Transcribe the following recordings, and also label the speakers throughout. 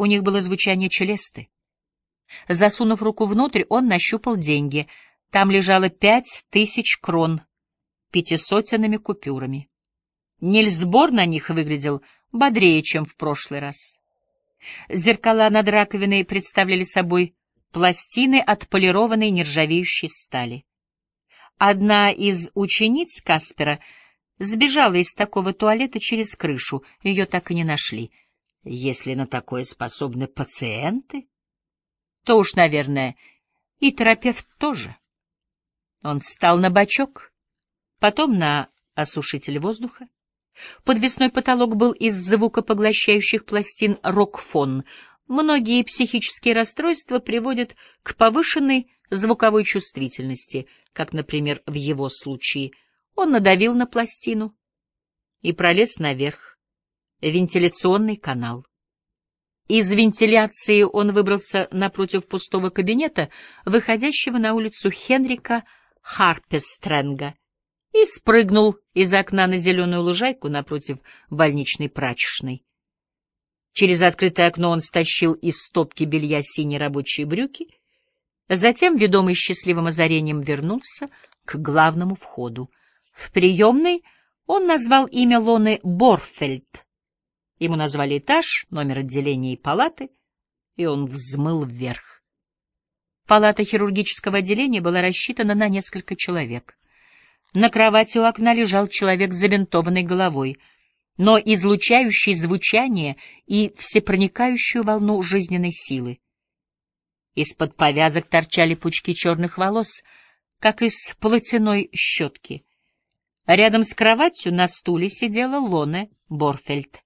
Speaker 1: У них было звучание челесты. Засунув руку внутрь, он нащупал деньги. Там лежало пять тысяч крон пятисотенными купюрами. Нильсбор на них выглядел бодрее, чем в прошлый раз. Зеркала над раковиной представляли собой пластины отполированной нержавеющей стали. Одна из учениц Каспера сбежала из такого туалета через крышу, ее так и не нашли. Если на такое способны пациенты, то уж, наверное, и терапевт тоже. Он встал на бочок, потом на осушитель воздуха. Подвесной потолок был из звукопоглощающих пластин «Рокфон». Многие психические расстройства приводят к повышенной звуковой чувствительности, как, например, в его случае. Он надавил на пластину и пролез наверх. Вентиляционный канал. Из вентиляции он выбрался напротив пустого кабинета, выходящего на улицу Хенрика Харпестренга, и спрыгнул из окна на зеленую лужайку напротив больничной прачечной. Через открытое окно он стащил из стопки белья синие рабочие брюки, затем, ведомый счастливым озарением, вернулся к главному входу. В приемной он назвал имя Лоны Борфельд. Ему назвали этаж, номер отделения и палаты, и он взмыл вверх. Палата хирургического отделения была рассчитана на несколько человек. На кровати у окна лежал человек с забинтованной головой, но излучающий звучание и всепроникающую волну жизненной силы. Из-под повязок торчали пучки черных волос, как из полотяной щетки. Рядом с кроватью на стуле сидела Лоне Борфельд.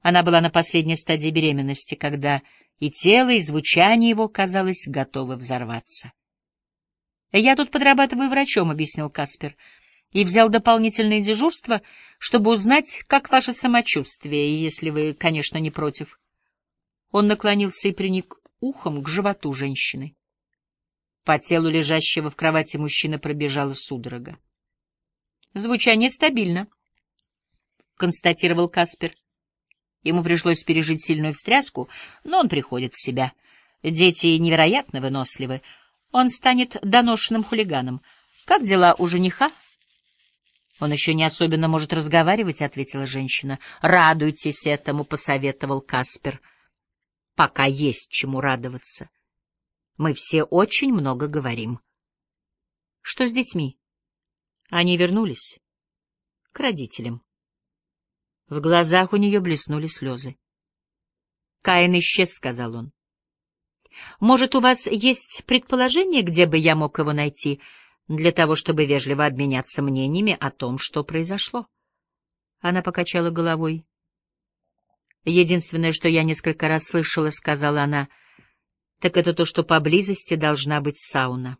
Speaker 1: Она была на последней стадии беременности, когда и тело, и звучание его, казалось, готовы взорваться. «Я тут подрабатываю врачом», — объяснил Каспер, «и взял дополнительное дежурство, чтобы узнать, как ваше самочувствие, если вы, конечно, не против». Он наклонился и приник ухом к животу женщины. По телу лежащего в кровати мужчины пробежала судорога. «Звучание стабильно», — констатировал Каспер. Ему пришлось пережить сильную встряску, но он приходит в себя. Дети невероятно выносливы. Он станет доношенным хулиганом. Как дела у жениха? Он еще не особенно может разговаривать, — ответила женщина. Радуйтесь этому, — посоветовал Каспер. Пока есть чему радоваться. Мы все очень много говорим. Что с детьми? Они вернулись к родителям. В глазах у нее блеснули слезы. «Каин исчез», — сказал он. «Может, у вас есть предположение, где бы я мог его найти, для того, чтобы вежливо обменяться мнениями о том, что произошло?» Она покачала головой. «Единственное, что я несколько раз слышала, — сказала она, — так это то, что поблизости должна быть сауна».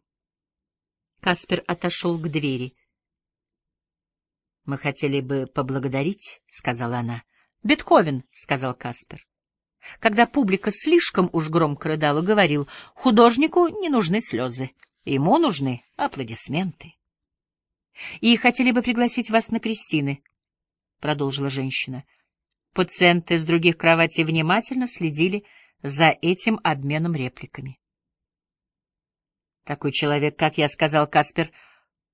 Speaker 1: Каспер отошел к двери. «Мы хотели бы поблагодарить», — сказала она. «Бетховен», — сказал Каспер. Когда публика слишком уж громко рыдала, говорил, художнику не нужны слезы, ему нужны аплодисменты. «И хотели бы пригласить вас на крестины», — продолжила женщина. Пациенты с других кроватей внимательно следили за этим обменом репликами. Такой человек, как я сказал Каспер,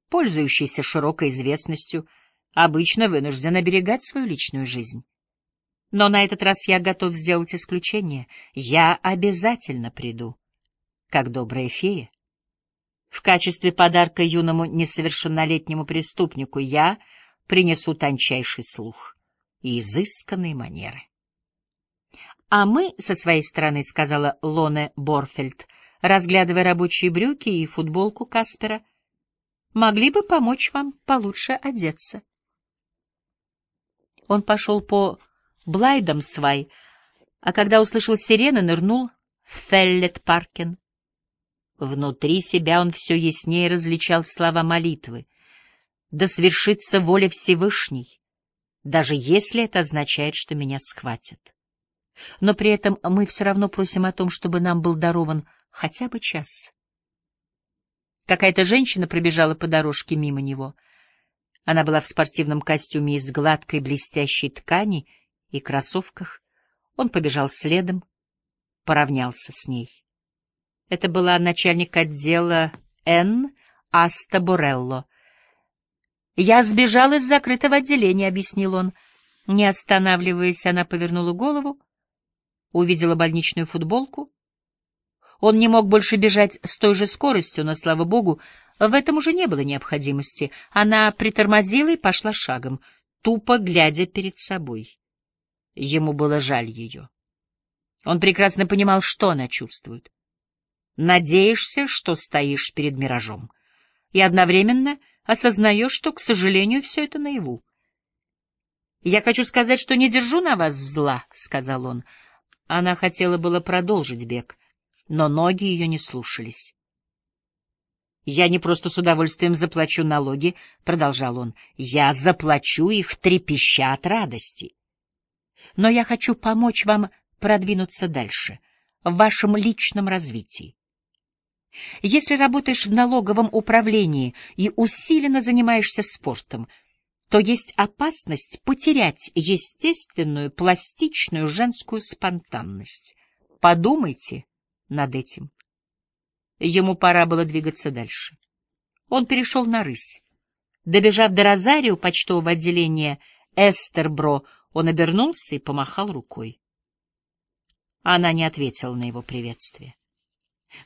Speaker 1: пользующийся широкой известностью — обычно вынужден оберегать свою личную жизнь. Но на этот раз я готов сделать исключение. Я обязательно приду, как добрая фея. В качестве подарка юному несовершеннолетнему преступнику я принесу тончайший слух и изысканные манеры. А мы, со своей стороны, — сказала Лоне Борфельд, разглядывая рабочие брюки и футболку Каспера, — могли бы помочь вам получше одеться. Он пошел по Блайдамсвай, а когда услышал сирены, нырнул в Феллет-Паркен. Внутри себя он все яснее различал слова молитвы. «Да свершится воля Всевышней, даже если это означает, что меня схватят. Но при этом мы все равно просим о том, чтобы нам был дарован хотя бы час». Какая-то женщина пробежала по дорожке мимо него — она была в спортивном костюме из гладкой блестящей ткани и кроссовках. Он побежал следом, поравнялся с ней. Это была начальник отдела Н. Аста Борелло. «Я сбежал из закрытого отделения», — объяснил он. Не останавливаясь, она повернула голову, увидела больничную футболку. Он не мог больше бежать с той же скоростью, но, слава богу, в этом уже не было необходимости. Она притормозила и пошла шагом, тупо глядя перед собой. Ему было жаль ее. Он прекрасно понимал, что она чувствует. Надеешься, что стоишь перед миражом, и одновременно осознаешь, что, к сожалению, все это наяву. «Я хочу сказать, что не держу на вас зла», — сказал он. Она хотела было продолжить бег, но ноги ее не слушались. «Я не просто с удовольствием заплачу налоги», — продолжал он, — «я заплачу их, трепеща от радости. Но я хочу помочь вам продвинуться дальше, в вашем личном развитии. Если работаешь в налоговом управлении и усиленно занимаешься спортом, то есть опасность потерять естественную, пластичную женскую спонтанность. Подумайте над этим. Ему пора было двигаться дальше. Он перешел на рысь. Добежав до Розарио почтового отделения Эстербро, он обернулся и помахал рукой. Она не ответила на его приветствие.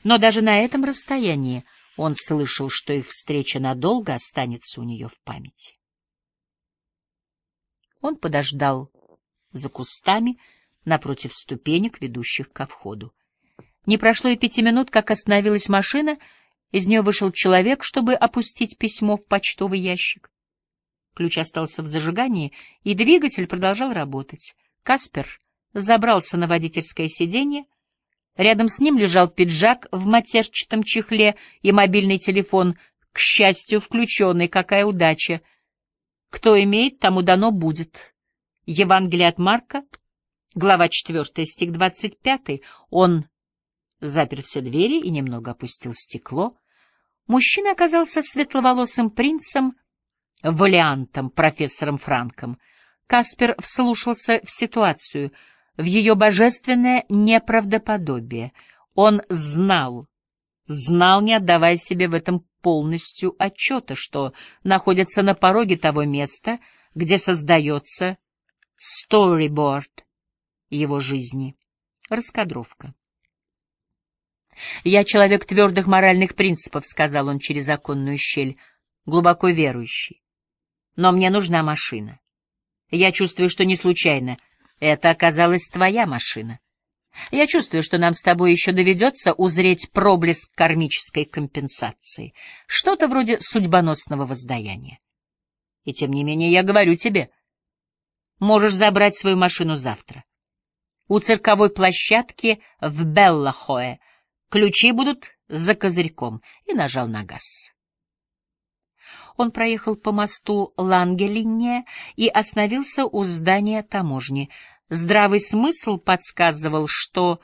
Speaker 1: Но даже на этом расстоянии он слышал, что их встреча надолго останется у нее в памяти. Он подождал за кустами напротив ступенек, ведущих ко входу. Не прошло и пяти минут, как остановилась машина, из нее вышел человек, чтобы опустить письмо в почтовый ящик. Ключ остался в зажигании, и двигатель продолжал работать. Каспер забрался на водительское сиденье. Рядом с ним лежал пиджак в матерчатом чехле и мобильный телефон, к счастью, включенный. Какая удача! Кто имеет, тому дано будет. Евангелие от Марка, глава 4, стих 25. Он запер все двери и немного опустил стекло. Мужчина оказался светловолосым принцем, валиантом, профессором Франком. Каспер вслушался в ситуацию — в ее божественное неправдоподобие. Он знал, знал, не отдавая себе в этом полностью отчета, что находится на пороге того места, где создается сториборд его жизни, раскадровка. «Я человек твердых моральных принципов», — сказал он через оконную щель, глубоко верующий. «Но мне нужна машина. Я чувствую, что не случайно — это оказалась твоя машина. Я чувствую, что нам с тобой еще доведется узреть проблеск кармической компенсации, что-то вроде судьбоносного воздаяния. И тем не менее я говорю тебе, можешь забрать свою машину завтра. У цирковой площадки в Беллахое ключи будут за козырьком, и нажал на газ. Он проехал по мосту Лангелинне и остановился у здания таможни. Здравый смысл подсказывал, что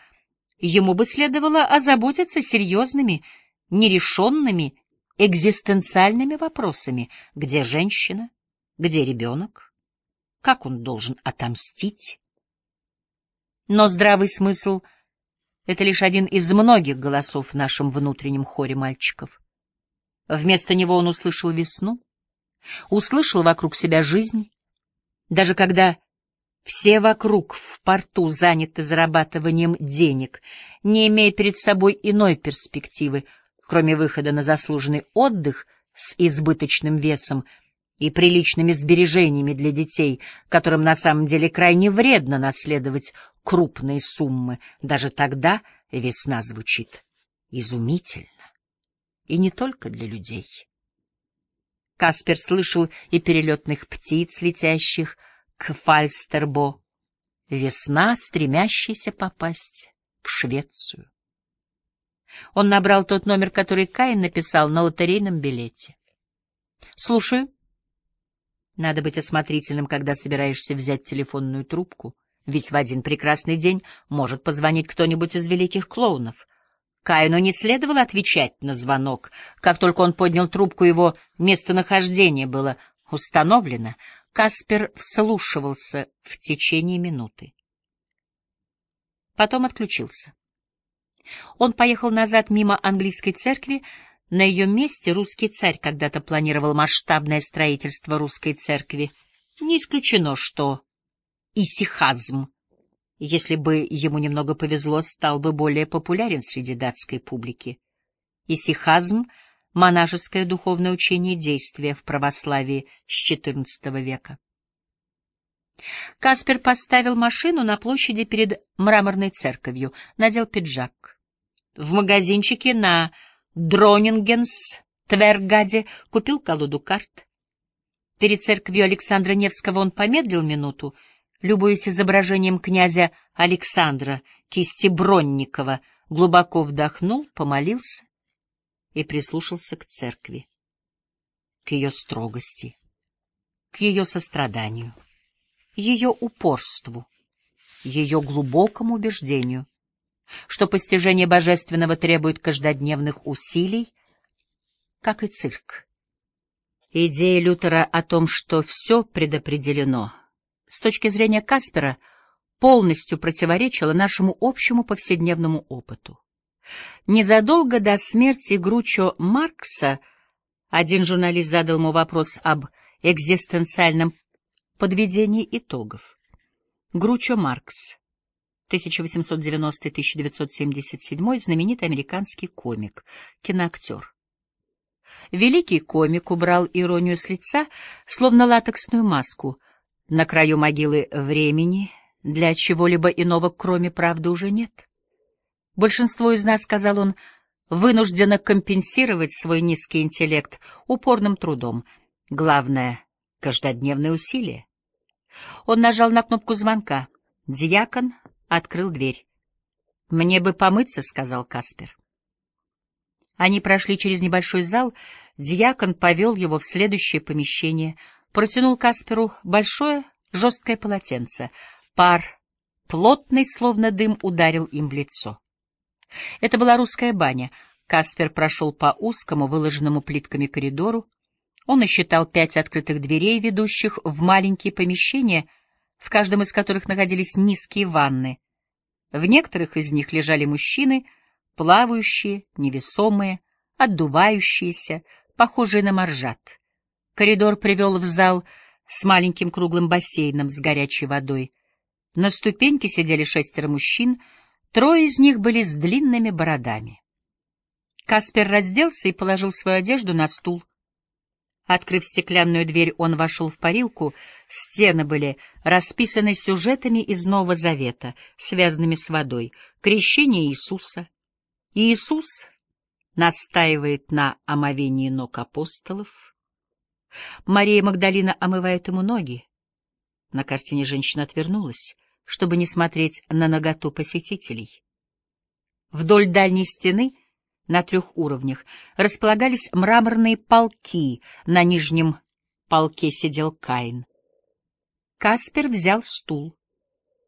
Speaker 1: ему бы следовало озаботиться серьезными, нерешенными, экзистенциальными вопросами. Где женщина? Где ребенок? Как он должен отомстить? Но здравый смысл — это лишь один из многих голосов в нашем внутреннем хоре мальчиков. Вместо него он услышал весну, услышал вокруг себя жизнь. Даже когда все вокруг в порту заняты зарабатыванием денег, не имея перед собой иной перспективы, кроме выхода на заслуженный отдых с избыточным весом и приличными сбережениями для детей, которым на самом деле крайне вредно наследовать крупные суммы, даже тогда весна звучит изумительно. И не только для людей. Каспер слышал и перелетных птиц, летящих к Фальстербо. Весна, стремящаяся попасть в Швецию. Он набрал тот номер, который Каин написал на лотерейном билете. «Слушаю. Надо быть осмотрительным, когда собираешься взять телефонную трубку, ведь в один прекрасный день может позвонить кто-нибудь из великих клоунов». Каину не следовало отвечать на звонок. Как только он поднял трубку, его местонахождение было установлено. Каспер вслушивался в течение минуты. Потом отключился. Он поехал назад мимо английской церкви. На ее месте русский царь когда-то планировал масштабное строительство русской церкви. Не исключено, что исихазм, если бы ему немного повезло, стал бы более популярен среди датской публики. Исихазм — монашеское духовное учение действия в православии с XIV века. Каспер поставил машину на площади перед мраморной церковью, надел пиджак. В магазинчике на Дронингенс Твергаде купил колоду карт. Перед церковью Александра Невского он помедлил минуту, любуясь изображением князя Александра, кисти Бронникова, глубоко вдохнул, помолился и прислушался к церкви, к ее строгости, к ее состраданию ее упорству, ее глубокому убеждению, что постижение божественного требует каждодневных усилий, как и цирк. Идея Лютера о том, что все предопределено, с точки зрения Каспера, полностью противоречила нашему общему повседневному опыту. Незадолго до смерти Гручо Маркса один журналист задал ему вопрос об экзистенциальном Подведение итогов. Гручо Маркс, 1890-1977, знаменитый американский комик, киноактер. Великий комик убрал иронию с лица, словно латексную маску. На краю могилы времени для чего-либо иного, кроме правды, уже нет. Большинство из нас, — сказал он, — вынуждено компенсировать свой низкий интеллект упорным трудом. Главное — каждодневные усилия. Он нажал на кнопку звонка. Дьякон открыл дверь. «Мне бы помыться», — сказал Каспер. Они прошли через небольшой зал. Дьякон повел его в следующее помещение, протянул Касперу большое жесткое полотенце. Пар, плотный, словно дым, ударил им в лицо. Это была русская баня. Каспер прошел по узкому, выложенному плитками коридору. Он насчитал пять открытых дверей, ведущих в маленькие помещения, в каждом из которых находились низкие ванны. В некоторых из них лежали мужчины, плавающие, невесомые, отдувающиеся, похожие на моржат. Коридор привел в зал с маленьким круглым бассейном с горячей водой. На ступеньке сидели шестеро мужчин, трое из них были с длинными бородами. Каспер разделся и положил свою одежду на стул. Открыв стеклянную дверь, он вошел в парилку. Стены были расписаны сюжетами из Нового Завета, связанными с водой. Крещение Иисуса. Иисус настаивает на омовении ног апостолов. Мария Магдалина омывает ему ноги. На картине женщина отвернулась, чтобы не смотреть на наготу посетителей. Вдоль дальней стены — на трех уровнях располагались мраморные полки, на нижнем полке сидел Каин. Каспер взял стул,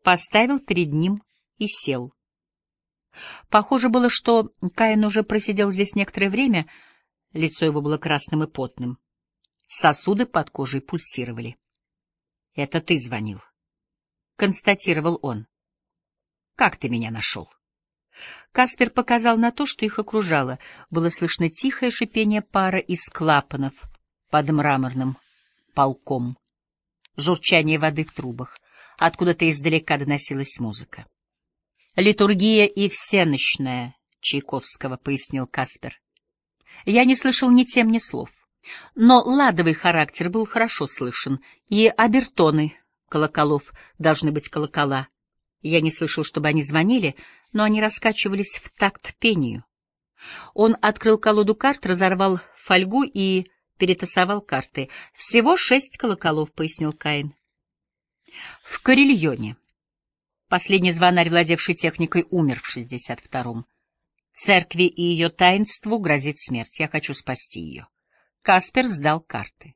Speaker 1: поставил перед ним и сел. Похоже было, что Каин уже просидел здесь некоторое время, лицо его было красным и потным. Сосуды под кожей пульсировали. — Это ты звонил, — констатировал он. — Как ты меня нашел? Каспер показал на то, что их окружало. Было слышно тихое шипение пара из клапанов под мраморным полком, журчание воды в трубах. Откуда-то издалека доносилась музыка. «Литургия и всеночная» Чайковского, — пояснил Каспер. Я не слышал ни тем, ни слов. Но ладовый характер был хорошо слышен, и обертоны колоколов должны быть колокола. Я не слышал, чтобы они звонили, но они раскачивались в такт пению. Он открыл колоду карт, разорвал фольгу и перетасовал карты. «Всего шесть колоколов», — пояснил Каин. «В Карельоне». Последний звонарь, владевший техникой, умер в 62-м. Церкви и ее таинству грозит смерть. Я хочу спасти ее. Каспер сдал карты.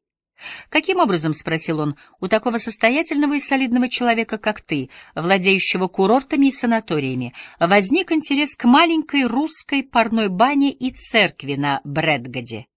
Speaker 1: «Каким образом, — спросил он, — у такого состоятельного и солидного человека, как ты, владеющего курортами и санаториями, возник интерес к маленькой русской парной бане и церкви на Брэдгаде?»